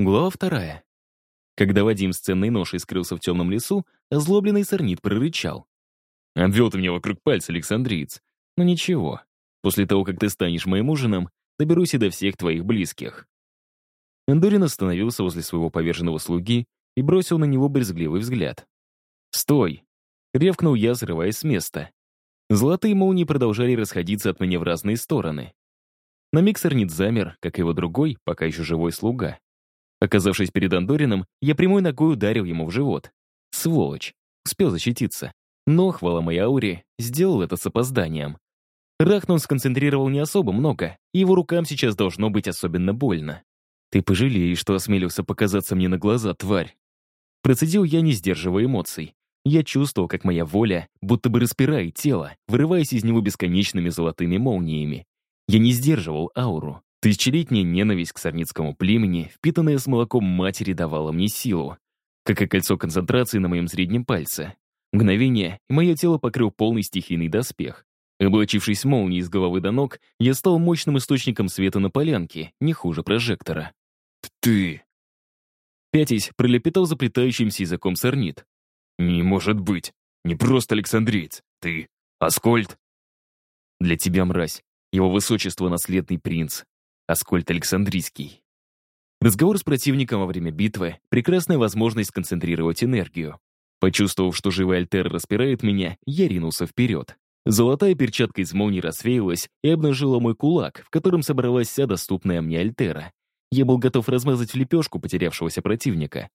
Глава вторая. Когда Вадим с ценной ношей скрылся в темном лесу, озлобленный сорнит прорычал. «Обвел ты меня вокруг пальца, Александриец. Но «Ну ничего, после того, как ты станешь моим ужином, доберусь и до всех твоих близких». Эндорин остановился возле своего поверженного слуги и бросил на него брезгливый взгляд. «Стой!» — ревкнул я, срываясь с места. Золотые молнии продолжали расходиться от меня в разные стороны. На миг Сорнит замер, как его другой, пока еще живой слуга. Оказавшись перед Андорином, я прямой ногой ударил ему в живот. Сволочь. Успел защититься. Но, хвала моей ауре, сделал это с опозданием. Рахнун сконцентрировал не особо много, и его рукам сейчас должно быть особенно больно. «Ты пожалеешь, что осмелился показаться мне на глаза, тварь!» Процедил я, не сдерживая эмоций. Я чувствовал, как моя воля будто бы распирает тело, вырываясь из него бесконечными золотыми молниями. Я не сдерживал ауру. Тысячелетняя ненависть к сорницкому племени, впитанная с молоком матери, давала мне силу, как и кольцо концентрации на моем среднем пальце. Мгновение, и мое тело покрыл полный стихийный доспех. Облачившись молнией с головы до ног, я стал мощным источником света на полянке, не хуже прожектора. «Ты...» Пятясь, пролепетал заплетающимся языком сорнит. «Не может быть! Не просто Александриец! Ты... Аскольд!» «Для тебя, мразь, его высочество — наследный принц, Аскольд Александрийский. Разговор с противником во время битвы — прекрасная возможность сконцентрировать энергию. Почувствовав, что живая альтера распирает меня, я ринулся вперед. Золотая перчатка из молнии рассеялась и обнажила мой кулак, в котором собралась вся доступная мне альтера. Я был готов размазать в лепешку потерявшегося противника.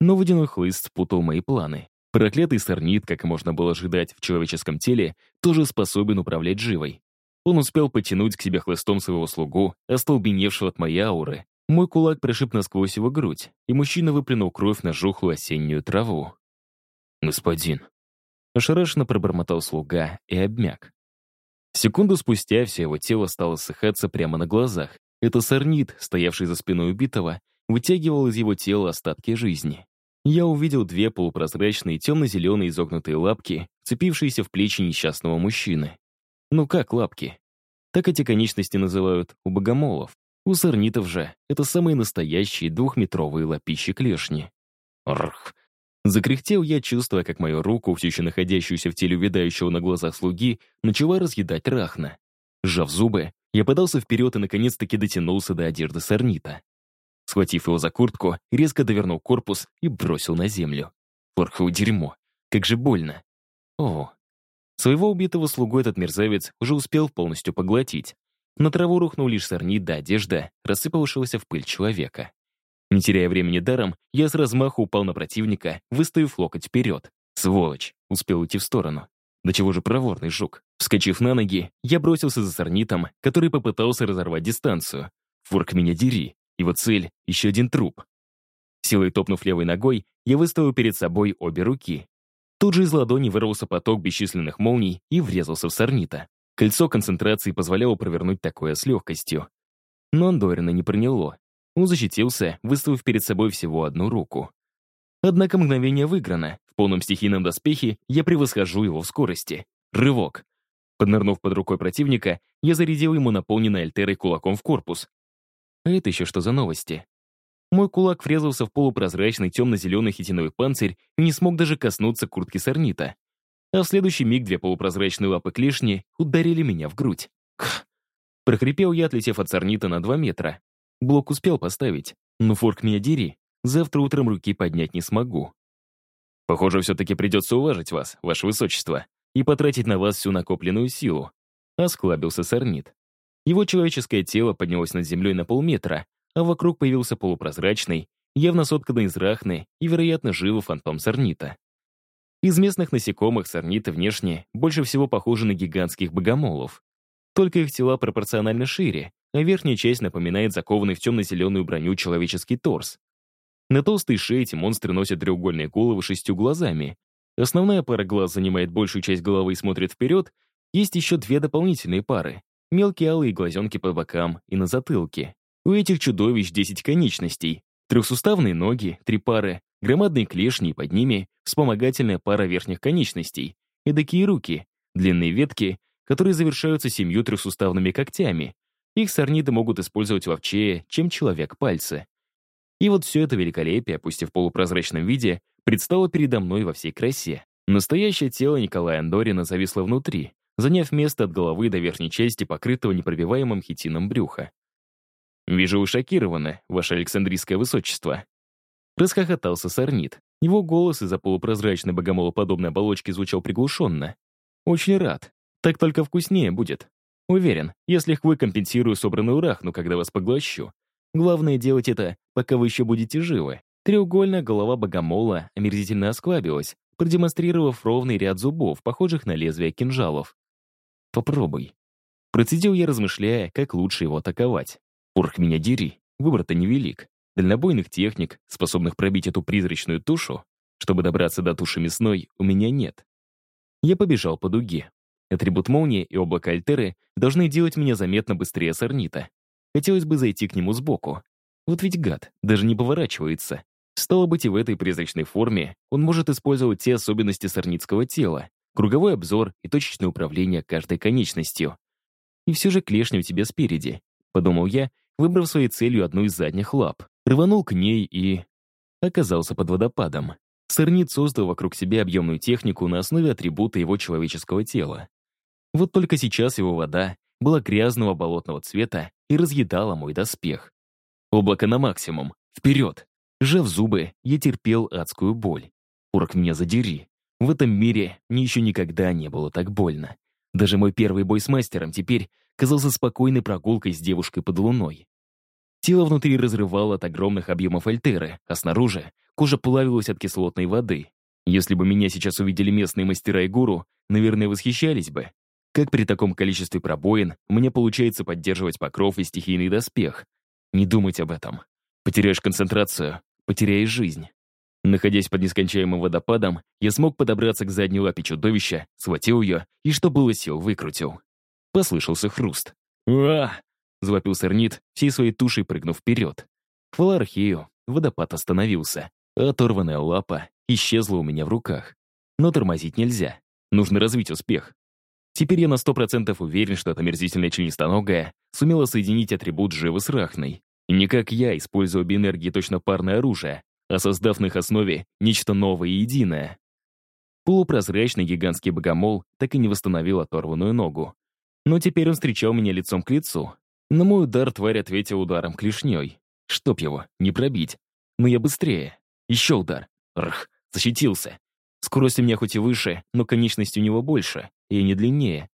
Но водяной хлыст спутал мои планы. Проклятый сорнит, как можно было ожидать в человеческом теле, тоже способен управлять живой. Он успел потянуть к себе хлыстом своего слугу, остолбеневшего от моей ауры. Мой кулак прошиб насквозь его грудь, и мужчина выплюнул кровь на жухлую осеннюю траву. «Господин», — ошарашенно пробормотал слуга и обмяк. Секунду спустя все его тело стало ссыхаться прямо на глазах. Это сорнит, стоявший за спиной убитого, вытягивал из его тела остатки жизни. Я увидел две полупрозрачные темно-зеленые изогнутые лапки, цепившиеся в плечи несчастного мужчины. Ну как лапки? Так эти конечности называют у богомолов. У сорнитов же это самые настоящие двухметровые лапищи клешни. Рх. Закряхтел я, чувствуя, как мою руку, все еще находящуюся в теле увядающего на глазах слуги, начала разъедать рахна. Сжав зубы, я подался вперед и наконец-таки дотянулся до одежды сорнита. Схватив его за куртку, резко довернул корпус и бросил на землю. Порхово дерьмо. Как же больно. О, Своего убитого слугу этот мерзавец уже успел полностью поглотить. На траву рухнул лишь сорнит да одежда, рассыпавшегося в пыль человека. Не теряя времени даром, я с размаху упал на противника, выставив локоть вперед. Сволочь! Успел уйти в сторону. Да чего же проворный жук. Вскочив на ноги, я бросился за сорнитом, который попытался разорвать дистанцию. Фурк меня дери. Его цель — еще один труп. Силой топнув левой ногой, я выставил перед собой обе руки. Тут же из ладони вырвался поток бесчисленных молний и врезался в сорнита. Кольцо концентрации позволяло провернуть такое с легкостью. Но Андорина не приняло. Он защитился, выставив перед собой всего одну руку. Однако мгновение выиграно. В полном стихийном доспехе я превосхожу его в скорости. Рывок. Поднырнув под рукой противника, я зарядил ему наполненный альтерой кулаком в корпус. А это еще что за новости? Мой кулак врезался в полупрозрачный темно-зеленый хитиновый панцирь и не смог даже коснуться куртки сорнита. А в следующий миг две полупрозрачные лапы клешни ударили меня в грудь. Кх! Прохрипел я, отлетев от сорнита на два метра. Блок успел поставить, но форк меня дери, завтра утром руки поднять не смогу. Похоже, все-таки придется уважить вас, ваше высочество, и потратить на вас всю накопленную силу. Осклабился сорнит. Его человеческое тело поднялось над землей на полметра, а вокруг появился полупрозрачный, явно сотканный из рахны и, вероятно, живый фантом сорнита. Из местных насекомых сорниты внешне больше всего похожи на гигантских богомолов. Только их тела пропорционально шире, а верхняя часть напоминает закованный в темно-зеленую броню человеческий торс. На толстой шее эти монстры носят треугольные головы шестью глазами. Основная пара глаз занимает большую часть головы и смотрит вперед. Есть еще две дополнительные пары. Мелкие алые глазенки по бокам и на затылке. У этих чудовищ 10 конечностей, трехсуставные ноги, три пары, громадные клешни и под ними вспомогательная пара верхних конечностей, эдакие руки, длинные ветки, которые завершаются семью трехсуставными когтями. Их сорниды могут использовать ловчее, чем человек пальцы. И вот все это великолепие, пусть и в полупрозрачном виде, предстало передо мной во всей красе. Настоящее тело Николая Андорина зависло внутри, заняв место от головы до верхней части, покрытого непробиваемым хитином брюха. «Вижу, вы шокированы, ваше Александрийское высочество». Расхохотался Сорнит. Его голос из-за полупрозрачной богомолоподобной оболочки звучал приглушенно. «Очень рад. Так только вкуснее будет. Уверен, если легко компенсирую собранную рахну, когда вас поглощу. Главное делать это, пока вы еще будете живы». Треугольная голова богомола омерзительно осклабилась, продемонстрировав ровный ряд зубов, похожих на лезвия кинжалов. «Попробуй». Процедил я, размышляя, как лучше его атаковать. Порх меня дери, выбор-то невелик. Дальнобойных техник, способных пробить эту призрачную тушу, чтобы добраться до туши мясной, у меня нет. Я побежал по дуге. Атрибут молнии и облако Альтеры должны делать меня заметно быстрее Сорнита. Хотелось бы зайти к нему сбоку. Вот ведь гад, даже не поворачивается. Стало быть, и в этой призрачной форме он может использовать те особенности сорницкого тела, круговой обзор и точечное управление каждой конечностью. И все же клешня у тебя спереди, подумал я, выбрав своей целью одну из задних лап. Рванул к ней и... оказался под водопадом. Сорнит создал вокруг себя объемную технику на основе атрибута его человеческого тела. Вот только сейчас его вода была грязного болотного цвета и разъедала мой доспех. Облако на максимум. Вперед! Сжав зубы, я терпел адскую боль. Урок меня задери. В этом мире мне еще никогда не было так больно. Даже мой первый бой с мастером теперь казался спокойной прогулкой с девушкой под луной. Тело внутри разрывало от огромных объемов альтеры, а снаружи кожа плавилась от кислотной воды. Если бы меня сейчас увидели местные мастера и гуру, наверное, восхищались бы. Как при таком количестве пробоин мне получается поддерживать покров и стихийный доспех? Не думать об этом. Потеряешь концентрацию, потеряешь жизнь. Находясь под нескончаемым водопадом, я смог подобраться к задней лапе чудовища, схватил ее и, что было сил, выкрутил. Послышался хруст. «Уа!» — завопил сорнит, всей своей тушей прыгнув вперед. Хвала Архею, водопад остановился, а оторванная лапа исчезла у меня в руках. Но тормозить нельзя. Нужно развить успех. Теперь я на сто процентов уверен, что эта мерзительная членистоногая сумела соединить атрибут живы с рахной. И не как я, используя обе энергии точно парное оружие, а создав на их основе нечто новое и единое. Полупрозрачный гигантский богомол так и не восстановил оторванную ногу. Но теперь он встречал меня лицом к лицу. На мой удар тварь ответил ударом клешней. Чтоб его, не пробить. Но я быстрее. Еще удар. Рх, защитился. Скорость у меня хоть и выше, но конечность у него больше, и не длиннее.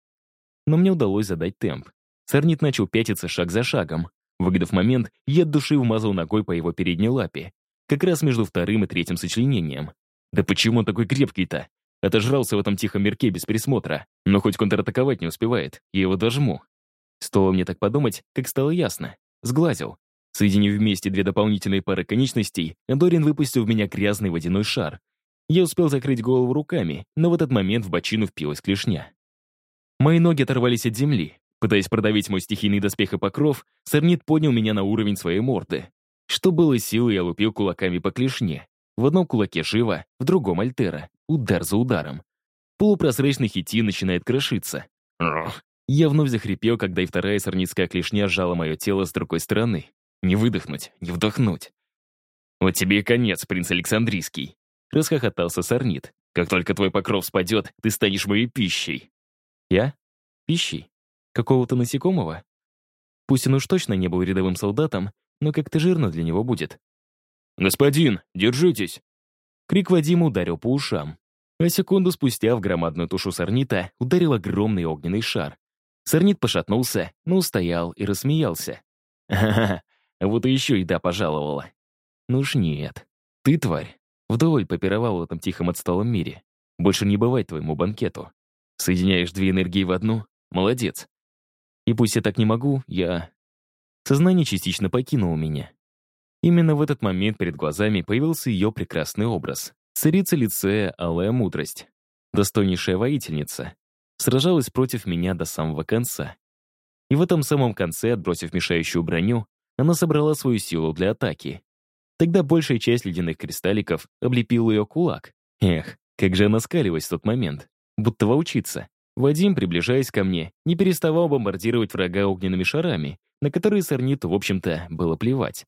Но мне удалось задать темп. Сорнит начал пятиться шаг за шагом. Выгодав момент, я от души вмазал ногой по его передней лапе. Как раз между вторым и третьим сочленением. Да почему он такой крепкий-то? Отожрался в этом тихом мирке без присмотра. Но хоть контратаковать не успевает, я его дожму. Стоило мне так подумать, как стало ясно. Сглазил. Соединив вместе две дополнительные пары конечностей, Дорин выпустил в меня грязный водяной шар. Я успел закрыть голову руками, но в этот момент в бочину впилась клешня. Мои ноги оторвались от земли, Пытаясь продавить мой стихийный доспех и покров, Сорнит поднял меня на уровень своей морды. Что было силы, я лупил кулаками по клешне. В одном кулаке Шива, в другом Альтера. Удар за ударом. Полупрозрачный хити начинает крошиться. Я вновь захрипел, когда и вторая сорницкая клешня сжала мое тело с другой стороны. Не выдохнуть, не вдохнуть. «Вот тебе и конец, принц Александрийский!» Расхохотался Сорнит. «Как только твой покров спадет, ты станешь моей пищей!» «Я? Пищей? Какого-то насекомого? Пусть он уж точно не был рядовым солдатом, но как-то жирно для него будет. «Господин, держитесь!» Крик Вадима ударил по ушам. А секунду спустя в громадную тушу сорнита ударил огромный огненный шар. Сорнит пошатнулся, но устоял и рассмеялся. «Ха-ха, вот и еще еда пожаловала». «Ну уж нет. Ты, тварь, вдоволь попировал в этом тихом отсталом мире. Больше не бывать твоему банкету. Соединяешь две энергии в одну — молодец. И пусть я так не могу, я... Сознание частично покинуло меня. Именно в этот момент перед глазами появился ее прекрасный образ. Царица лицея Алая Мудрость. Достойнейшая воительница. Сражалась против меня до самого конца. И в этом самом конце, отбросив мешающую броню, она собрала свою силу для атаки. Тогда большая часть ледяных кристалликов облепила ее кулак. Эх, как же она скалилась в тот момент. Будто воучиться. Вадим, приближаясь ко мне, не переставал бомбардировать врага огненными шарами, на которые сорниту, в общем-то, было плевать.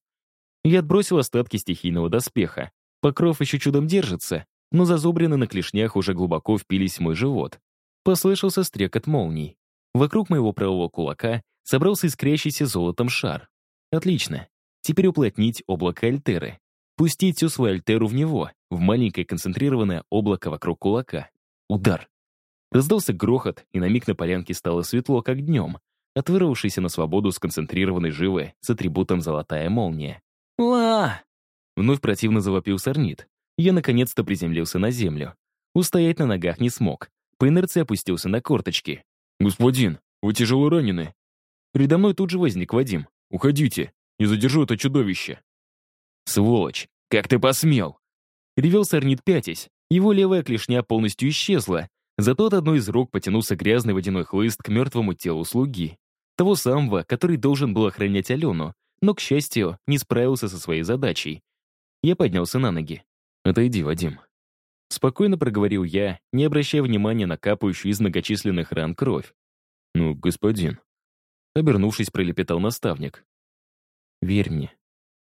Я отбросил остатки стихийного доспеха. Покров еще чудом держится, но зазубрины на клешнях уже глубоко впились в мой живот. Послышался стрекот молний. Вокруг моего правого кулака собрался искрящийся золотом шар. Отлично. Теперь уплотнить облако Альтеры. Пустить всю свою Альтеру в него, в маленькое концентрированное облако вокруг кулака. Удар. Раздался грохот, и на миг на полянке стало светло, как днем, от вырвавшейся на свободу сконцентрированной живы с атрибутом «золотая молния». «Ла!» Вновь противно завопил сорнит. Я наконец-то приземлился на землю. Устоять на ногах не смог. По инерции опустился на корточки. «Господин, вы тяжело ранены». Передо мной тут же возник Вадим. «Уходите, не задержу это чудовище». «Сволочь, как ты посмел?» Ревел сорнит пятясь. Его левая клешня полностью исчезла, зато от одной из рук потянулся грязный водяной хлыст к мертвому телу слуги. Того самого, который должен был охранять Алену, но, к счастью, не справился со своей задачей. Я поднялся на ноги. «Отойди, Вадим». Спокойно проговорил я, не обращая внимания на капающую из многочисленных ран кровь. «Ну, господин». Обернувшись, пролепетал наставник. «Верь мне».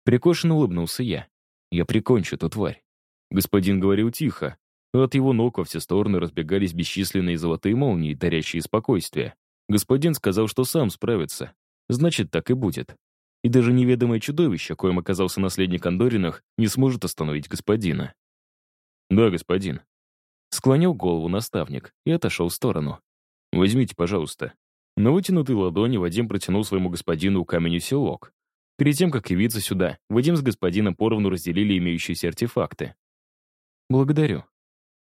Прикошенно улыбнулся я. «Я прикончу эту тварь». Господин говорил тихо, от его ног во все стороны разбегались бесчисленные золотые молнии, дарящие спокойствие. Господин сказал, что сам справится. Значит, так и будет. И даже неведомое чудовище, коим оказался наследник Андориных, не сможет остановить господина. «Да, господин». Склонил голову наставник и отошел в сторону. «Возьмите, пожалуйста». На вытянутой ладони Вадим протянул своему господину камень усилок. Перед тем, как явиться сюда, Вадим с господином поровну разделили имеющиеся артефакты. «Благодарю».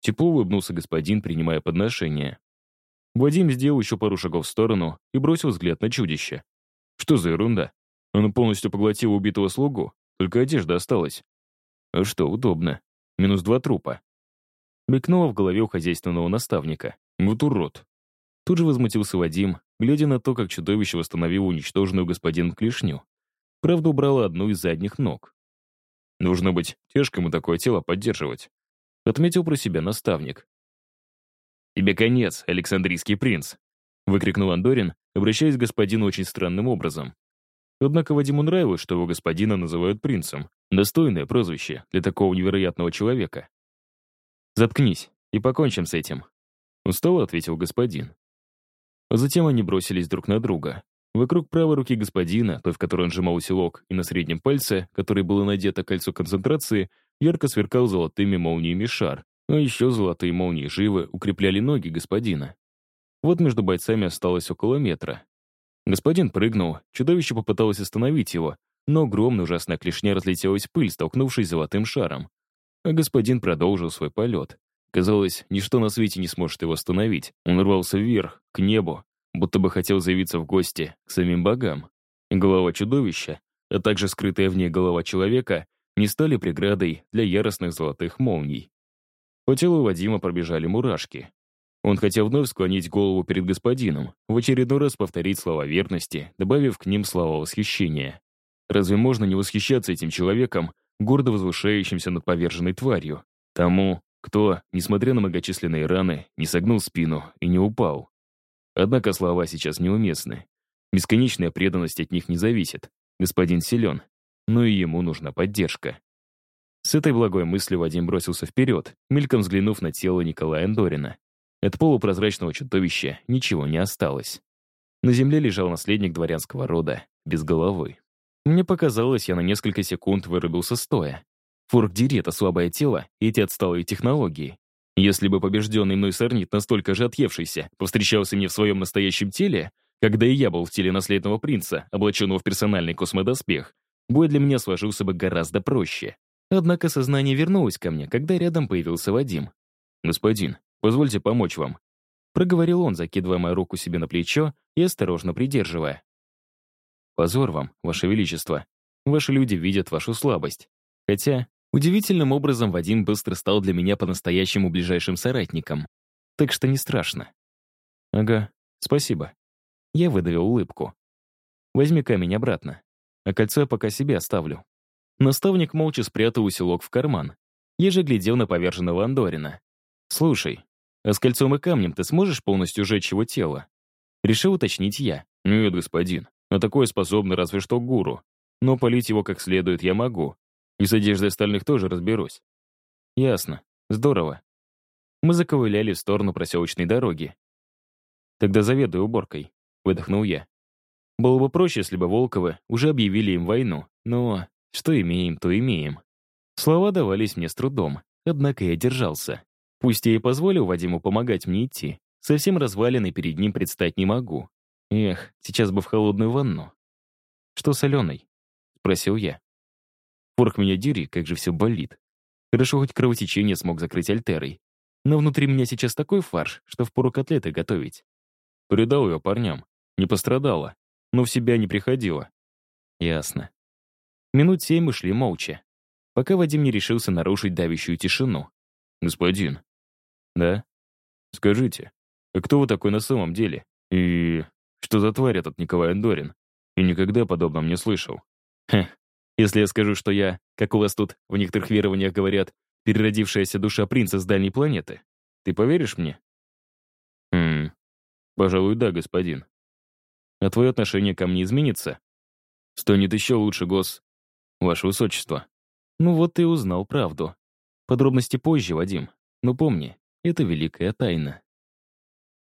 Тепло улыбнулся господин, принимая подношение. Вадим сделал еще пару шагов в сторону и бросил взгляд на чудище. Что за ерунда? Оно полностью поглотило убитого слугу, только одежда осталась. А что, удобно. Минус два трупа. Мелькнуло в голове у хозяйственного наставника. Вот урод. Тут же возмутился Вадим, глядя на то, как чудовище восстановило уничтоженную господином клешню. Правда, убрало одну из задних ног. Нужно быть тяжко ему такое тело поддерживать. Отметил про себя наставник. «Тебе конец, Александрийский принц!» выкрикнул Андорин, обращаясь к господину очень странным образом. Однако Вадиму нравилось, что его господина называют принцем. Достойное прозвище для такого невероятного человека. «Заткнись и покончим с этим», — устало ответил господин. А затем они бросились друг на друга. Вокруг правой руки господина, той, в которой он сжимал усилок, и на среднем пальце, который было надето кольцо концентрации, ярко сверкал золотыми молниями шар, а еще золотые молнии живы укрепляли ноги господина. Вот между бойцами осталось около метра. Господин прыгнул, чудовище попыталось остановить его, но огромная ужасная клешня разлетелась пыль, столкнувшись с золотым шаром. А господин продолжил свой полет. Казалось, ничто на свете не сможет его остановить. Он рвался вверх, к небу, будто бы хотел заявиться в гости к самим богам. голова чудовища, а также скрытая в ней голова человека, не стали преградой для яростных золотых молний. По телу Вадима пробежали мурашки. Он хотел вновь склонить голову перед господином, в очередной раз повторить слова верности, добавив к ним слова восхищения. Разве можно не восхищаться этим человеком, гордо возвышающимся над поверженной тварью? Тому, кто, несмотря на многочисленные раны, не согнул спину и не упал. Однако слова сейчас неуместны. Бесконечная преданность от них не зависит. Господин силен, но и ему нужна поддержка. С этой благой мыслью Вадим бросился вперед, мельком взглянув на тело Николая Андорина. От полупрозрачного чудовища ничего не осталось. На земле лежал наследник дворянского рода, без головы. Мне показалось, я на несколько секунд вырубился стоя. Форк-дири — это слабое тело и эти отсталые технологии. Если бы побежденный мной сорнит настолько же отъевшийся повстречался мне в своем настоящем теле, когда и я был в теле наследного принца, облаченного в персональный космодоспех, бой для меня сложился бы гораздо проще. Однако сознание вернулось ко мне, когда рядом появился Вадим. «Господин, Позвольте помочь вам», — проговорил он, закидывая мою руку себе на плечо и осторожно придерживая. «Позор вам, Ваше Величество. Ваши люди видят вашу слабость. Хотя, удивительным образом Вадим быстро стал для меня по-настоящему ближайшим соратником. Так что не страшно». «Ага, спасибо». Я выдавил улыбку. «Возьми камень обратно, а кольцо я пока себе оставлю». Наставник молча спрятал усилок в карман. Я же глядел на поверженного Андорина. «Слушай, а с кольцом и камнем ты сможешь полностью сжечь его тело?» Решил уточнить я. «Нет, господин, на такое способны разве что гуру. но полить его как следует я могу. И с одеждой остальных тоже разберусь. Ясно. Здорово. Мы заковыляли в сторону проселочной дороги. Тогда заведую уборкой, выдохнул я. Было бы проще, если бы Волковы уже объявили им войну, но что имеем, то имеем. Слова давались мне с трудом, однако я держался. Пусть я и позволил Вадиму помогать мне идти, совсем разваленный перед ним предстать не могу. Эх, сейчас бы в холодную ванну. «Что с Аленой?» — спросил я. Форк меня дери, как же все болит. Хорошо, хоть кровотечение смог закрыть альтерой. Но внутри меня сейчас такой фарш, что впору котлеты готовить. Передал ее парням. Не пострадала, но в себя не приходила. Ясно. Минут семь мы шли молча, пока Вадим не решился нарушить давящую тишину. «Господин». «Да?» «Скажите, а кто вы такой на самом деле? И что за тварь этот Николай Андорин? И никогда подобном не слышал». «Хе, если я скажу, что я, как у вас тут в некоторых верованиях говорят, переродившаяся душа принца с дальней планеты, ты поверишь мне?» «Хм, пожалуй, да, господин. А твое отношение ко мне изменится?» «Станет еще лучше, гос... Ваше Высочество». Ну вот ты узнал правду. Подробности позже, Вадим. Но помни, это великая тайна.